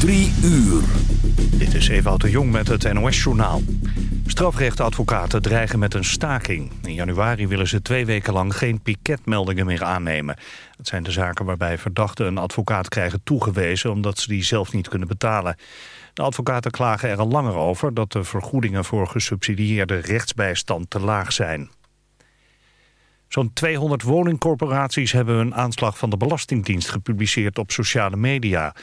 Drie uur. Dit is Ewout de Jong met het NOS-journaal. Strafrechtadvocaten dreigen met een staking. In januari willen ze twee weken lang geen piketmeldingen meer aannemen. Het zijn de zaken waarbij verdachten een advocaat krijgen toegewezen... omdat ze die zelf niet kunnen betalen. De advocaten klagen er al langer over... dat de vergoedingen voor gesubsidieerde rechtsbijstand te laag zijn. Zo'n 200 woningcorporaties hebben een aanslag van de Belastingdienst gepubliceerd op sociale media.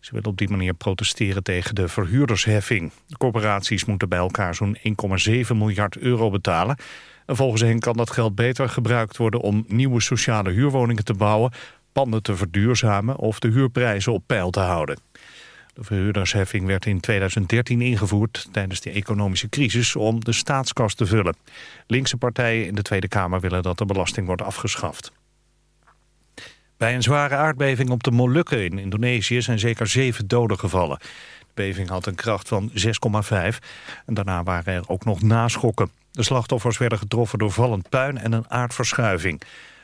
Ze willen op die manier protesteren tegen de verhuurdersheffing. De corporaties moeten bij elkaar zo'n 1,7 miljard euro betalen. En volgens hen kan dat geld beter gebruikt worden om nieuwe sociale huurwoningen te bouwen, panden te verduurzamen of de huurprijzen op peil te houden. De verhuurdersheffing werd in 2013 ingevoerd tijdens de economische crisis om de staatskas te vullen. Linkse partijen in de Tweede Kamer willen dat de belasting wordt afgeschaft. Bij een zware aardbeving op de Molukken in Indonesië zijn zeker zeven doden gevallen. De beving had een kracht van 6,5 en daarna waren er ook nog naschokken. De slachtoffers werden getroffen door vallend puin en een aardverschuiving.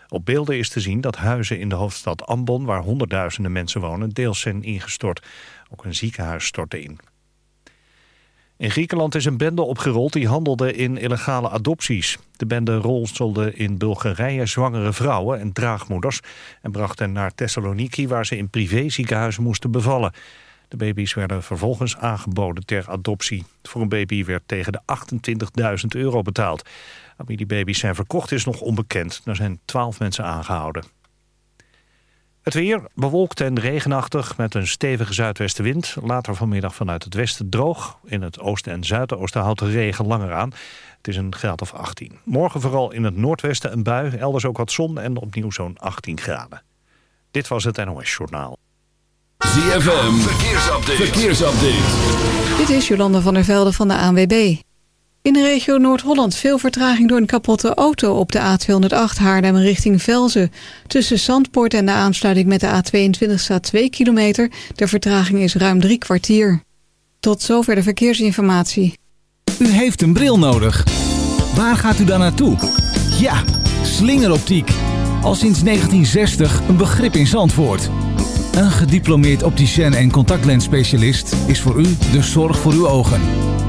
Op beelden is te zien dat huizen in de hoofdstad Ambon, waar honderdduizenden mensen wonen, deels zijn ingestort. Ook een ziekenhuis stortte in. In Griekenland is een bende opgerold die handelde in illegale adopties. De bende rolstelde in Bulgarije zwangere vrouwen en draagmoeders... en bracht hen naar Thessaloniki waar ze in privéziekenhuizen moesten bevallen. De baby's werden vervolgens aangeboden ter adoptie. Voor een baby werd tegen de 28.000 euro betaald. Wie die baby's zijn verkocht is nog onbekend. Er zijn 12 mensen aangehouden. Het weer bewolkt en regenachtig met een stevige zuidwestenwind. Later vanmiddag vanuit het westen droog. In het oosten en zuidoosten houdt de regen langer aan. Het is een graad of 18. Morgen vooral in het noordwesten een bui. Elders ook wat zon en opnieuw zo'n 18 graden. Dit was het NOS Journaal. ZFM, verkeersupdate. verkeersupdate. Dit is Jolanda van der Velde van de ANWB. In de regio Noord-Holland veel vertraging door een kapotte auto op de A208 Haarlem richting Velzen. Tussen Zandpoort en de aansluiting met de A22 staat 2 kilometer. De vertraging is ruim drie kwartier. Tot zover de verkeersinformatie. U heeft een bril nodig. Waar gaat u dan naartoe? Ja, slingeroptiek. Al sinds 1960 een begrip in Zandvoort. Een gediplomeerd opticien en contactlensspecialist is voor u de zorg voor uw ogen.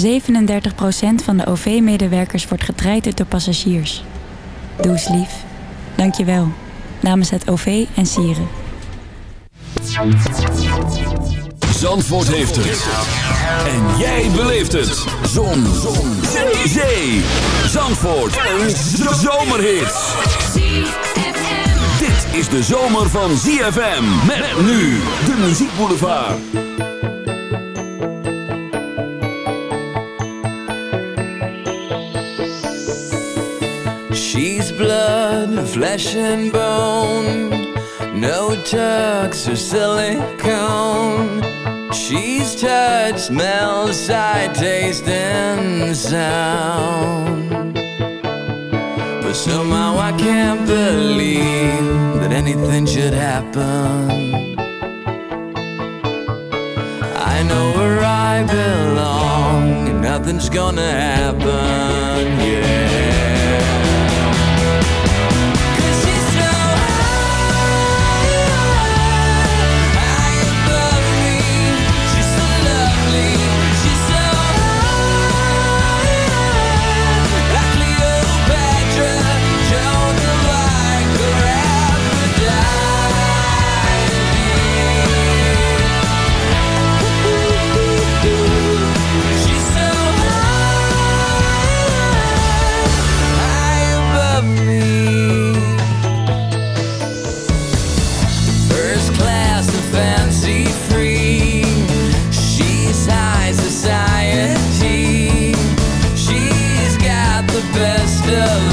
37% van de OV-medewerkers wordt getraind door passagiers. Doe eens lief. Dank je wel. Namens het OV en Sieren. Zandvoort heeft het. En jij beleeft het. Zon. Zon. Zee. Zee. Zandvoort. Een zomerhit. Dit is de zomer van ZFM. Met nu de muziekboulevard. Blood, flesh and bone. No tucks or silicone. She's touch, smell, sight, taste, and sound. But somehow I can't believe that anything should happen. I know where I belong, and nothing's gonna happen, of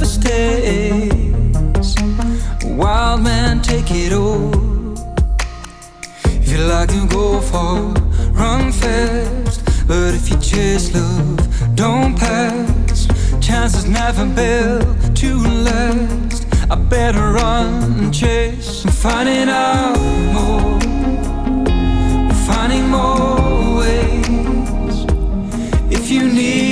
never stays. Wild man, take it all. If you like you go far, run fast. But if you chase love, don't pass. Chances never built to last. I better run and chase. I'm finding out more. Finding more ways. If you need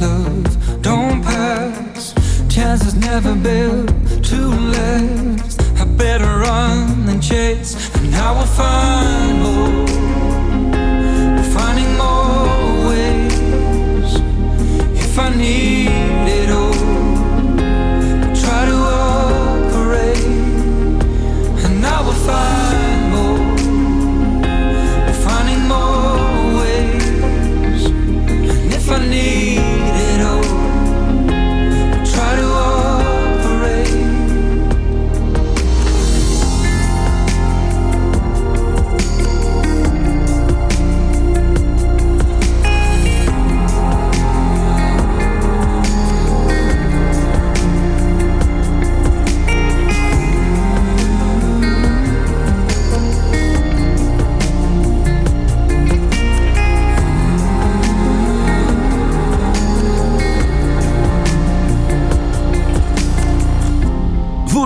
love don't pass. Chances never build to last. I better run than chase, and I will find.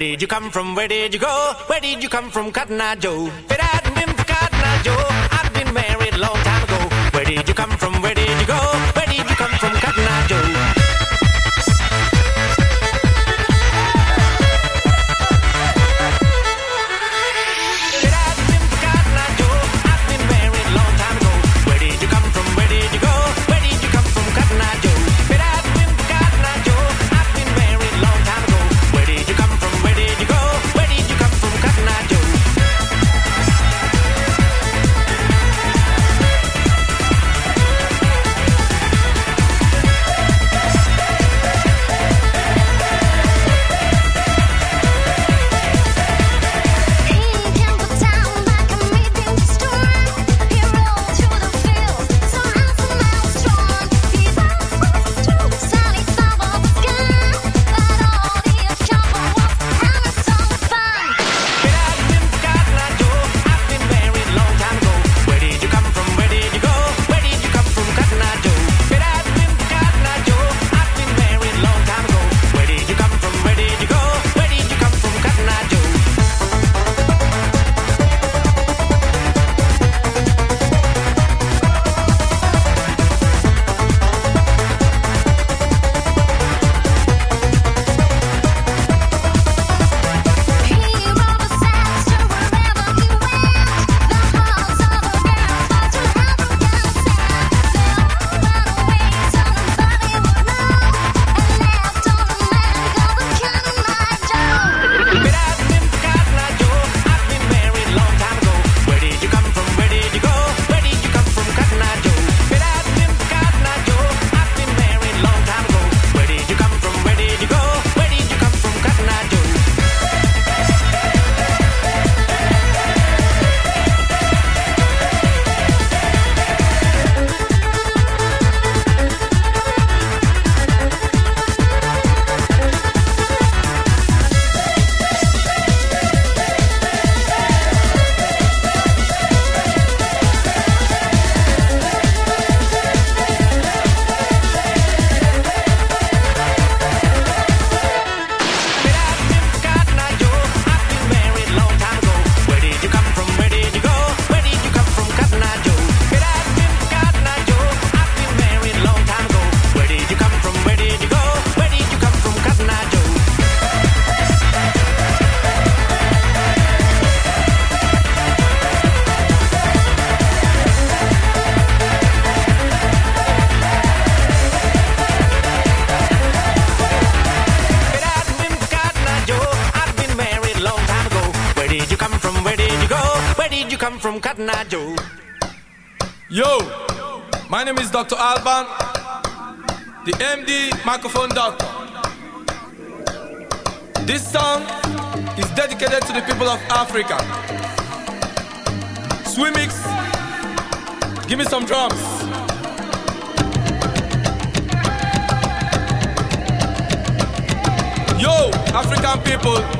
Where did you come from? Where did you go? Where did you come from, Cotton Eye Joe? Africa. Swimix, give me some drums. Yo, African people.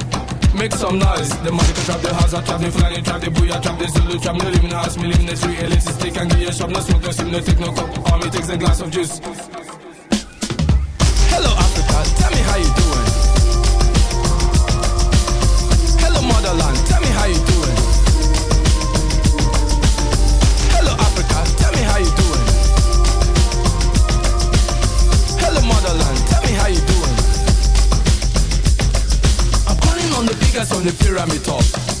make some noise. The money can trap the house, I trap the flying, trap the booyah, trap the zulu, trap no living house, me living the three. elixir stick and gear shop, no smoke, no sim, no take no cup. All me takes a glass of juice.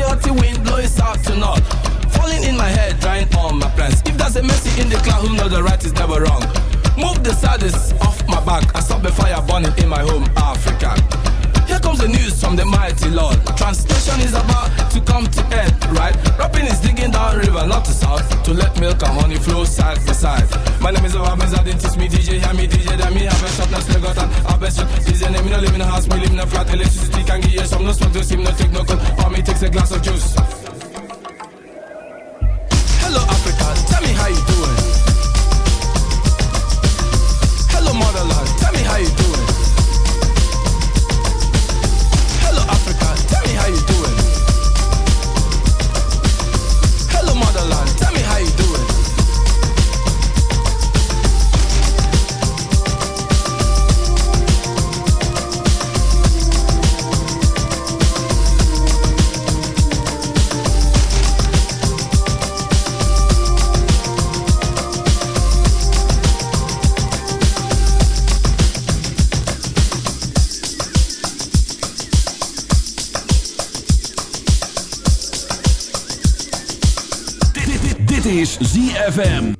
Hotty, hotty wind blowing south to north, falling in my head, drying all my plans. If there's a mercy in the cloud, who knows the right is never wrong. Move the saddest off my back, I stop the fire burning in my home, Africa. Comes the news from the mighty Lord. Translation is about to come to end, right? Rapping is digging down river, not to south, to let milk and honey flow side by side. My name is Obamiz, I didn't teach me DJ, hear me DJ, then me have a shop, now still an harvest shop. DJ name, me no live in a house, me live in a flat, electricity can give you some, no smoke, no steam, no take no cold, for me takes a glass of juice. Hello Africa, tell me how you doing. Hello motherland, tell me how you doing. ZFM.